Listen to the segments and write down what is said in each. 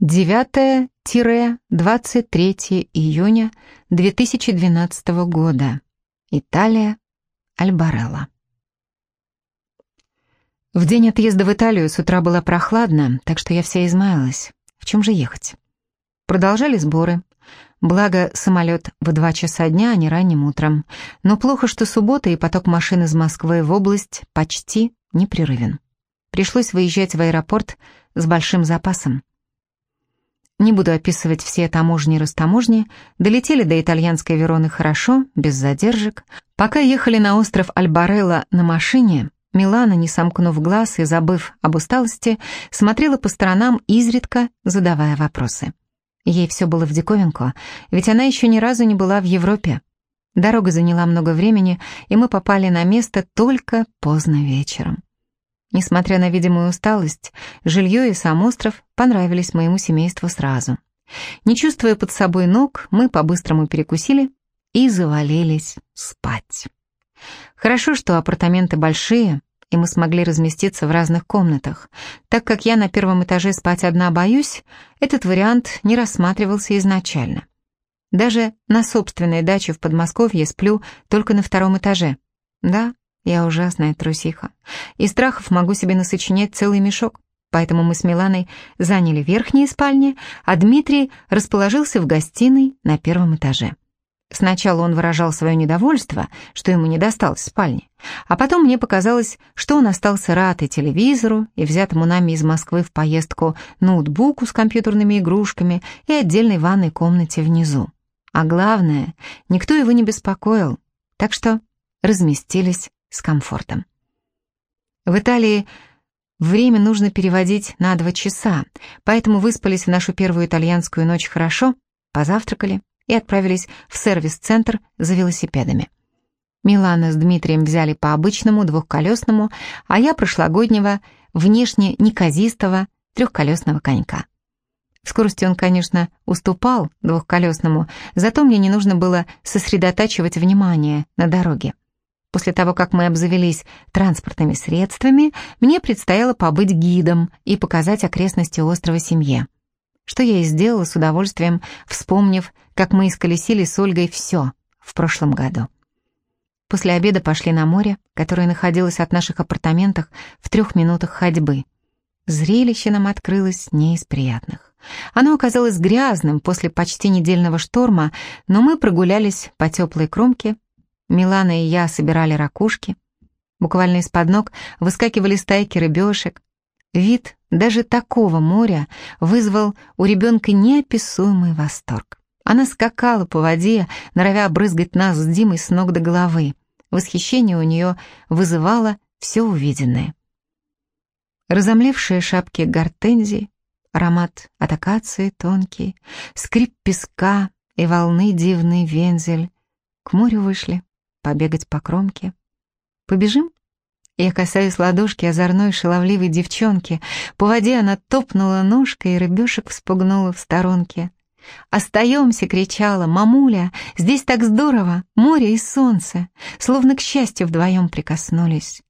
9-23 июня 2012 года. Италия, Альбарелла. В день отъезда в Италию с утра было прохладно, так что я вся измаялась. В чем же ехать? Продолжали сборы. Благо, самолет в два часа дня, а не ранним утром. Но плохо, что суббота и поток машин из Москвы в область почти непрерывен. Пришлось выезжать в аэропорт с большим запасом. Не буду описывать все таможни и растаможни. Долетели до итальянской Вероны хорошо, без задержек. Пока ехали на остров Альбарелла на машине, Милана, не сомкнув глаз и забыв об усталости, смотрела по сторонам, изредка задавая вопросы. Ей все было в диковинку, ведь она еще ни разу не была в Европе. Дорога заняла много времени, и мы попали на место только поздно вечером. Несмотря на видимую усталость, жилье и сам остров понравились моему семейству сразу. Не чувствуя под собой ног, мы по-быстрому перекусили и завалились спать. Хорошо, что апартаменты большие, и мы смогли разместиться в разных комнатах. Так как я на первом этаже спать одна боюсь, этот вариант не рассматривался изначально. Даже на собственной даче в Подмосковье сплю только на втором этаже. Да, я ужасная трусиха. И страхов могу себе насочинять целый мешок. Поэтому мы с Миланой заняли верхние спальни, а Дмитрий расположился в гостиной на первом этаже. Сначала он выражал свое недовольство, что ему не досталось спальни, а потом мне показалось, что он остался рад и телевизору, и взятому нами из Москвы в поездку ноутбуку с компьютерными игрушками и отдельной ванной комнате внизу. А главное, никто его не беспокоил, так что разместились с комфортом. В Италии время нужно переводить на два часа, поэтому выспались в нашу первую итальянскую ночь хорошо, позавтракали и отправились в сервис-центр за велосипедами. Милана с Дмитрием взяли по обычному двухколесному, а я прошлогоднего, внешне неказистого трехколесного конька. В скорости он, конечно, уступал двухколесному, зато мне не нужно было сосредотачивать внимание на дороге. После того, как мы обзавелись транспортными средствами, мне предстояло побыть гидом и показать окрестности острова семье. Что я и сделала с удовольствием, вспомнив, как мы исколесили с Ольгой все в прошлом году. После обеда пошли на море, которое находилось от наших апартаментов в трех минутах ходьбы. Зрелище нам открылось не из приятных. Оно оказалось грязным после почти недельного шторма, но мы прогулялись по теплой кромке, Милана и я собирали ракушки. Буквально из-под ног выскакивали стайки рыбешек. Вид даже такого моря вызвал у ребенка неописуемый восторг. Она скакала по воде, норовя обрызгать нас с Димой с ног до головы. Восхищение у нее вызывало все увиденное. Разомлевшие шапки гортензий, аромат от акации тонкий, скрип песка и волны дивный вензель. К морю вышли, побегать по кромке. Побежим? Я касаюсь ладошки озорной шаловливой девчонки. По воде она топнула ножкой, и рыбешек вспугнула в сторонке. «Остаемся!» — кричала «Мамуля! Здесь так здорово! Море и солнце!» Словно к счастью вдвоем прикоснулись.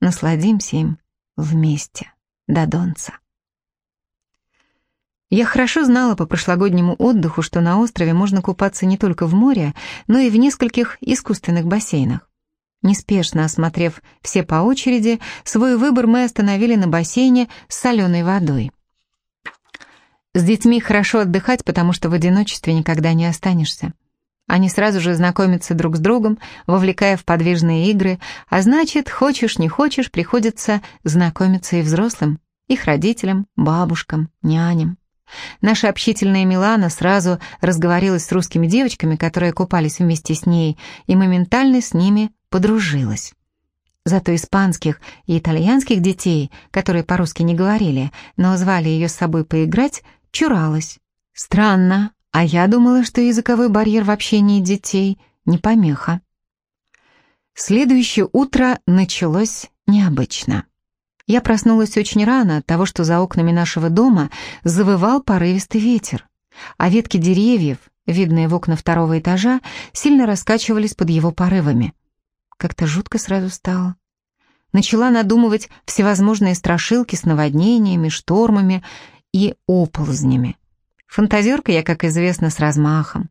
Насладимся им вместе до донца. Я хорошо знала по прошлогоднему отдыху, что на острове можно купаться не только в море, но и в нескольких искусственных бассейнах. Неспешно осмотрев все по очереди, свой выбор мы остановили на бассейне с соленой водой. С детьми хорошо отдыхать, потому что в одиночестве никогда не останешься. Они сразу же знакомятся друг с другом, вовлекая в подвижные игры, а значит, хочешь не хочешь, приходится знакомиться и взрослым, их родителям, бабушкам, няням. Наша общительная Милана сразу разговорилась с русскими девочками, которые купались вместе с ней, и моментально с ними подружилась. Зато испанских и итальянских детей, которые по-русски не говорили, но звали ее с собой поиграть, чуралась. Странно, а я думала, что языковой барьер в общении детей не помеха. Следующее утро началось необычно. Я проснулась очень рано от того, что за окнами нашего дома завывал порывистый ветер, а ветки деревьев, видные в окна второго этажа, сильно раскачивались под его порывами. Как-то жутко сразу стало. Начала надумывать всевозможные страшилки с наводнениями, штормами и оползнями. Фантазерка я, как известно, с размахом.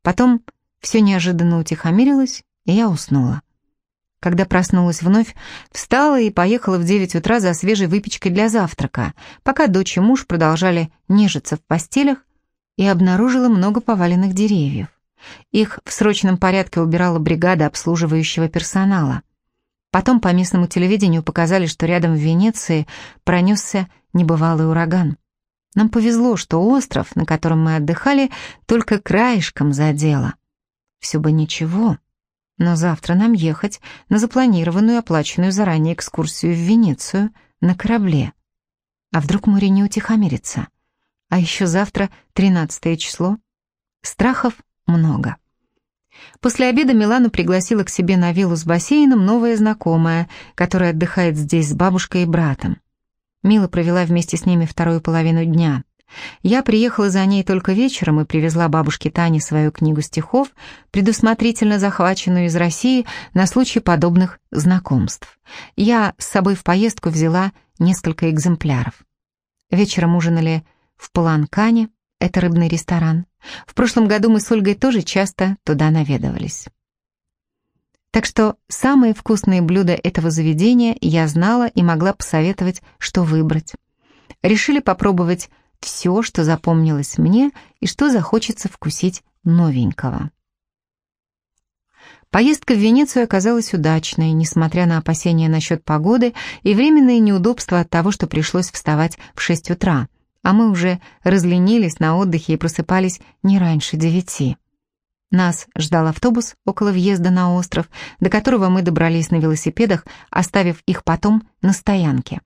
Потом все неожиданно утихомирилось, и я уснула. Когда проснулась вновь, встала и поехала в девять утра за свежей выпечкой для завтрака, пока дочь и муж продолжали нежиться в постелях, и обнаружила много поваленных деревьев. Их в срочном порядке убирала бригада обслуживающего персонала. Потом по местному телевидению показали, что рядом в Венеции пронесся небывалый ураган. Нам повезло, что остров, на котором мы отдыхали, только краешком задело. Все бы ничего, но завтра нам ехать на запланированную оплаченную заранее экскурсию в Венецию на корабле. А вдруг море не утихомирится? А еще завтра, 13 число. Страхов много. После обеда Милану пригласила к себе на виллу с бассейном новая знакомая, которая отдыхает здесь с бабушкой и братом. Мила провела вместе с ними вторую половину дня. Я приехала за ней только вечером и привезла бабушке Тане свою книгу стихов, предусмотрительно захваченную из России на случай подобных знакомств. Я с собой в поездку взяла несколько экземпляров. Вечером ужинали в Паланкане, это рыбный ресторан. В прошлом году мы с Ольгой тоже часто туда наведывались. Так что самые вкусные блюда этого заведения я знала и могла посоветовать, что выбрать. Решили попробовать все, что запомнилось мне и что захочется вкусить новенького. Поездка в Венецию оказалась удачной, несмотря на опасения насчет погоды и временные неудобства от того, что пришлось вставать в 6 утра, а мы уже разленились на отдыхе и просыпались не раньше девяти. Нас ждал автобус около въезда на остров, до которого мы добрались на велосипедах, оставив их потом на стоянке.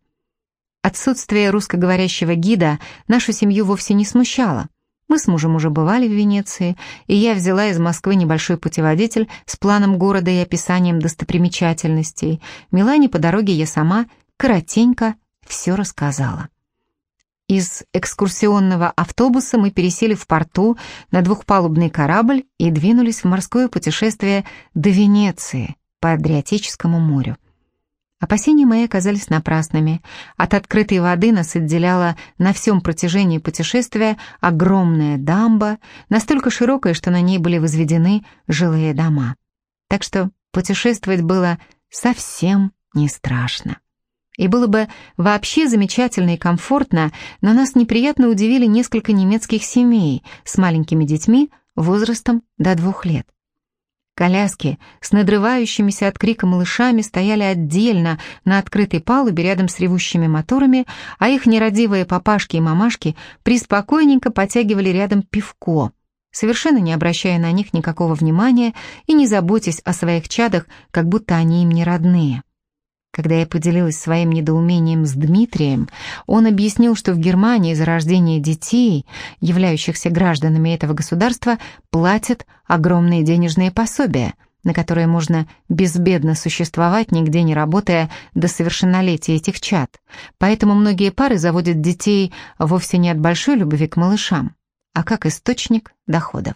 Отсутствие русскоговорящего гида нашу семью вовсе не смущало. Мы с мужем уже бывали в Венеции, и я взяла из Москвы небольшой путеводитель с планом города и описанием достопримечательностей. Милане по дороге я сама коротенько все рассказала. Из экскурсионного автобуса мы пересели в порту на двухпалубный корабль и двинулись в морское путешествие до Венеции по Адриатическому морю. Опасения мои оказались напрасными. От открытой воды нас отделяла на всем протяжении путешествия огромная дамба, настолько широкая, что на ней были возведены жилые дома. Так что путешествовать было совсем не страшно. И было бы вообще замечательно и комфортно, но нас неприятно удивили несколько немецких семей с маленькими детьми возрастом до двух лет. Коляски с надрывающимися от крика малышами стояли отдельно на открытой палубе рядом с ревущими моторами, а их нерадивые папашки и мамашки приспокойненько потягивали рядом пивко, совершенно не обращая на них никакого внимания и не заботясь о своих чадах, как будто они им не родные. Когда я поделилась своим недоумением с Дмитрием, он объяснил, что в Германии за рождение детей, являющихся гражданами этого государства, платят огромные денежные пособия, на которые можно безбедно существовать, нигде не работая до совершеннолетия этих чад. Поэтому многие пары заводят детей вовсе не от большой любви к малышам, а как источник доходов.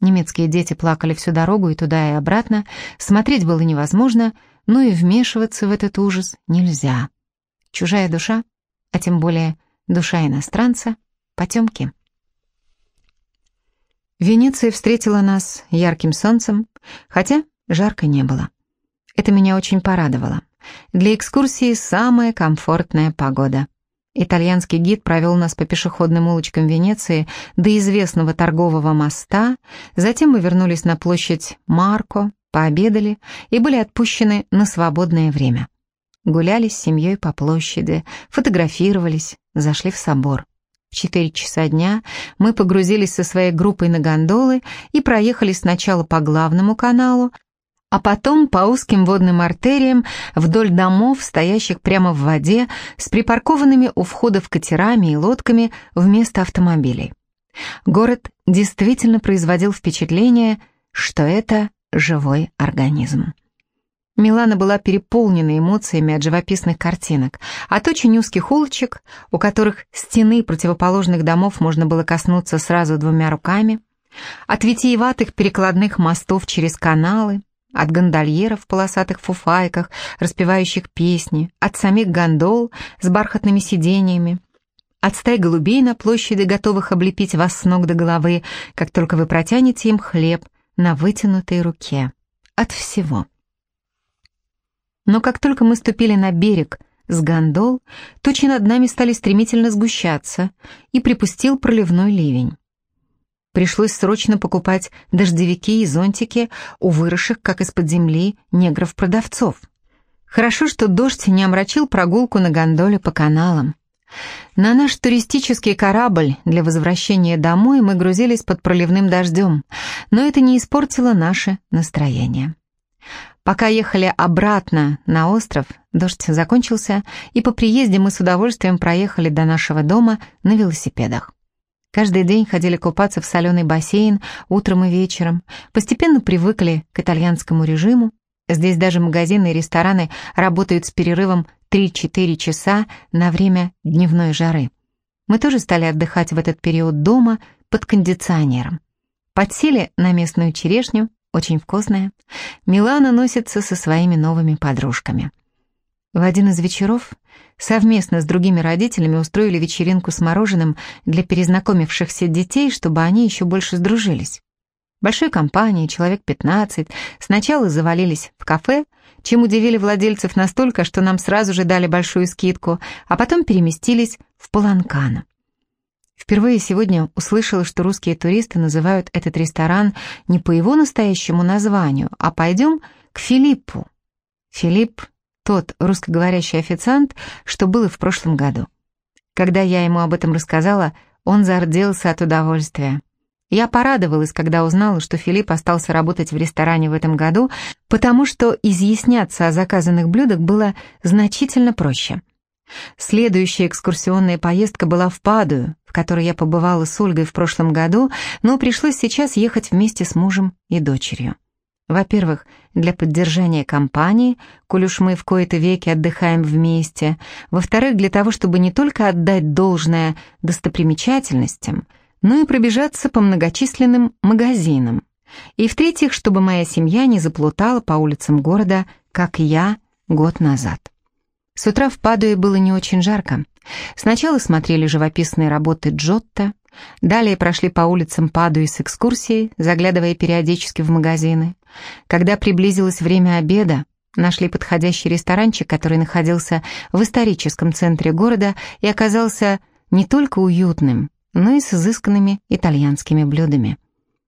Немецкие дети плакали всю дорогу и туда, и обратно, смотреть было невозможно — но и вмешиваться в этот ужас нельзя. Чужая душа, а тем более душа иностранца, потемки. Венеция встретила нас ярким солнцем, хотя жарко не было. Это меня очень порадовало. Для экскурсии самая комфортная погода. Итальянский гид провел нас по пешеходным улочкам Венеции до известного торгового моста, затем мы вернулись на площадь Марко, пообедали и были отпущены на свободное время. Гуляли с семьей по площади, фотографировались, зашли в собор. В четыре часа дня мы погрузились со своей группой на гондолы и проехали сначала по главному каналу, а потом по узким водным артериям вдоль домов, стоящих прямо в воде, с припаркованными у входов катерами и лодками вместо автомобилей. Город действительно производил впечатление, что это живой организм. Милана была переполнена эмоциями от живописных картинок, от очень узких улочек, у которых стены противоположных домов можно было коснуться сразу двумя руками, от витиеватых перекладных мостов через каналы, от гондольеров в полосатых фуфайках, распевающих песни, от самих гондол с бархатными сиденьями, от стай голубей на площади, готовых облепить вас с ног до головы, как только вы протянете им хлеб на вытянутой руке. От всего. Но как только мы ступили на берег с гондол, тучи над нами стали стремительно сгущаться, и припустил проливной ливень. Пришлось срочно покупать дождевики и зонтики у выросших, как из-под земли, негров-продавцов. Хорошо, что дождь не омрачил прогулку на гондоле по каналам. На наш туристический корабль для возвращения домой мы грузились под проливным дождем, но это не испортило наше настроение. Пока ехали обратно на остров, дождь закончился, и по приезде мы с удовольствием проехали до нашего дома на велосипедах. Каждый день ходили купаться в соленый бассейн утром и вечером, постепенно привыкли к итальянскому режиму. Здесь даже магазины и рестораны работают с перерывом 3-4 часа на время дневной жары. Мы тоже стали отдыхать в этот период дома под кондиционером. Подсели на местную черешню, очень вкусная. Милана носится со своими новыми подружками. В один из вечеров совместно с другими родителями устроили вечеринку с мороженым для перезнакомившихся детей, чтобы они еще больше сдружились. Большой компанией, человек 15, сначала завалились в кафе, чем удивили владельцев настолько, что нам сразу же дали большую скидку, а потом переместились в Паланкано. Впервые сегодня услышала, что русские туристы называют этот ресторан не по его настоящему названию, а пойдем к Филиппу. Филипп — тот русскоговорящий официант, что был и в прошлом году. Когда я ему об этом рассказала, он зарделся от удовольствия. Я порадовалась, когда узнала, что Филипп остался работать в ресторане в этом году, потому что изъясняться о заказанных блюдах было значительно проще. Следующая экскурсионная поездка была в Падую, в которой я побывала с Ольгой в прошлом году, но пришлось сейчас ехать вместе с мужем и дочерью. Во-первых, для поддержания компании, коль уж мы в кои-то веки отдыхаем вместе. Во-вторых, для того, чтобы не только отдать должное достопримечательностям – но и пробежаться по многочисленным магазинам. И в-третьих, чтобы моя семья не заплутала по улицам города, как я год назад. С утра в Падуе было не очень жарко. Сначала смотрели живописные работы Джотто, далее прошли по улицам Падуи с экскурсией, заглядывая периодически в магазины. Когда приблизилось время обеда, нашли подходящий ресторанчик, который находился в историческом центре города и оказался не только уютным, но и с изысканными итальянскими блюдами.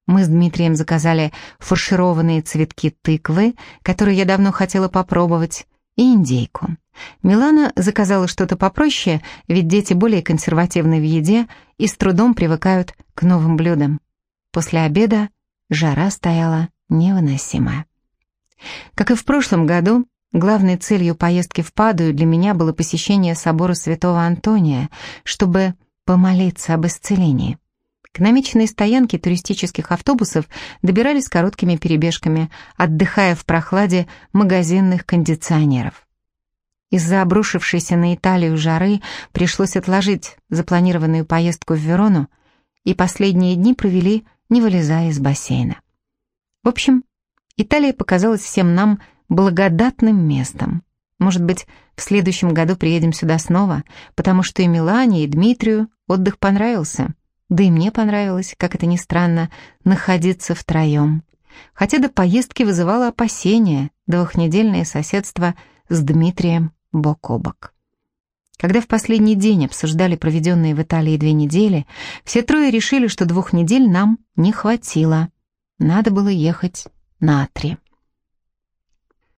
Мы с Дмитрием заказали фаршированные цветки тыквы, которые я давно хотела попробовать, и индейку. Милана заказала что-то попроще, ведь дети более консервативны в еде и с трудом привыкают к новым блюдам. После обеда жара стояла невыносимая. Как и в прошлом году, главной целью поездки в Падую для меня было посещение собора святого Антония, чтобы помолиться об исцелении. К намеченной стоянке туристических автобусов добирались короткими перебежками, отдыхая в прохладе магазинных кондиционеров. Из-за обрушившейся на Италию жары пришлось отложить запланированную поездку в Верону, и последние дни провели, не вылезая из бассейна. В общем, Италия показалась всем нам благодатным местом. Может быть, в следующем году приедем сюда снова, потому что и Милане, и Дмитрию отдых понравился. Да и мне понравилось, как это ни странно, находиться втроем. Хотя до поездки вызывало опасения двухнедельное соседство с Дмитрием бок о бок. Когда в последний день обсуждали проведенные в Италии две недели, все трое решили, что двух недель нам не хватило. Надо было ехать на три.